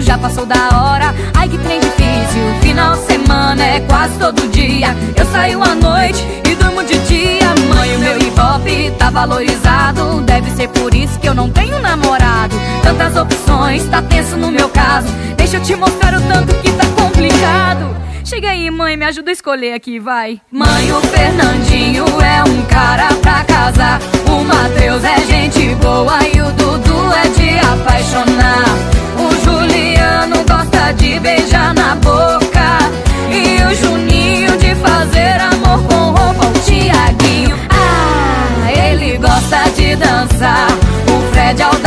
já passou da hora. Ai que trem difícil, final de semana é quase todo dia. Eu saio à noite e durmo de dia. Mãe, o meu hop tá valorizado. Deve ser por isso que eu não tenho namorado. Tantas opções, tá tenso no meu caso. Deixa eu te mostrar o tanto que tá complicado. Chega aí, mãe, me ajuda a escolher aqui, vai. Mãe, o Fernandinho é um cara pra casar. O beijar na boca. E o Juninho de fazer amor com roupa. O Tiaguinho, ah, ele gosta de dançar. O Fred é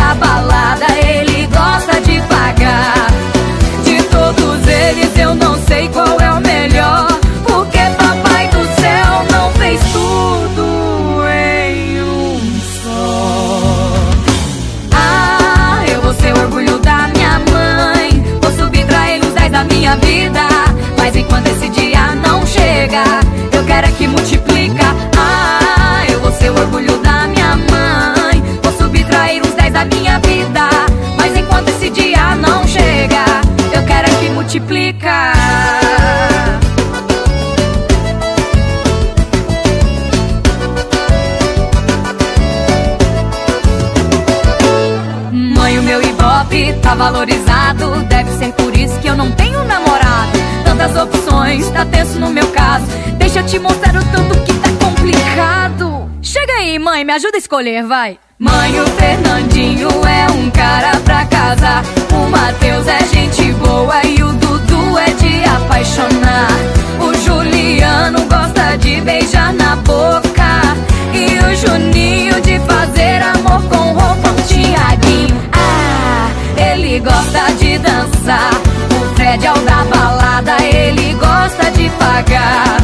quero que multiplica. Ah, eu vou ser o orgulho da minha mãe. Vou subtrair os 10 da minha vida. Mas enquanto esse dia não chega, eu quero é que multiplica. Mãe, o meu ibope tá valorizado. Deve ser por isso que eu não tenho namorado. Tantas opções, tá tenso no meu caso. Te mostrar o tanto que tá complicado. Chega aí, mãe, me ajuda a escolher, vai. Mãe, o Fernandinho é um cara pra casar. O Matheus é gente boa e o Dudu é de apaixonar. O Juliano gosta de beijar na boca. E o Juninho de fazer amor com roupa. O Tiaguinho, ah, ele gosta de dançar. O Fred é o da balada, ele gosta de pagar.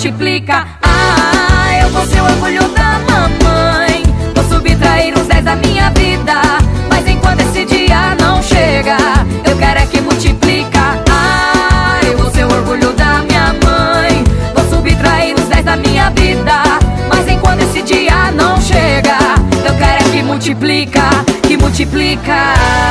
Multiplica. Ah, eu vou ser o orgulho da mamãe. Vou subtrair os 10 da minha vida. Mas enquanto esse dia não chega, eu quero é que multiplica. Ah, eu vou ser o orgulho da minha mãe. Vou subtrair os 10 da minha vida. Mas enquanto esse dia não chega, eu quero é que multiplica, que multiplica.